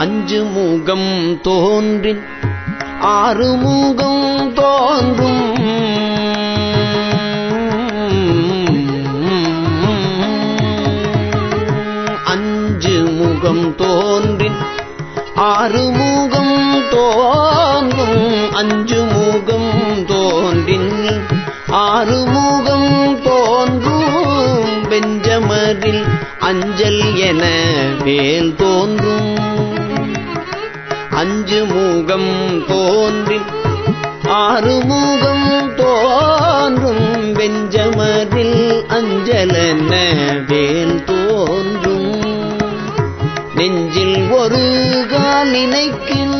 அஞ்சு முகம் தோன்றின் ஆறு முகம் தோன்றும். அஞ்சு முகம் தோன்றின் ஆறு முகம் தோன்றும். அஞ்சு முகம் தோன்றின் ஆறு முகம் தோன்றும். பெஞ்சமரில் அஞ்சல் என வேல் தோன்றும். அஞ்சு மூகம் தோன்றி ஆறு மூகம் தோன்றும் வெஞ்சமரில் அஞ்சலன வேல் தோன்றும். நெஞ்சில் ஒரு கால் நினைக்கில்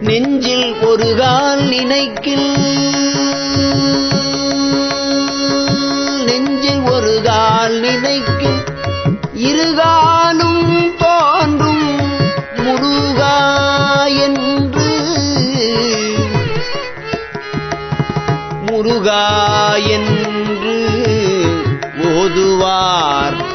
நெஞ்சில் ஒரு கால் நினைக்கில். இருகாலும் தோன்றும் முருகா என்று. முருகா என்று ஓதுவார்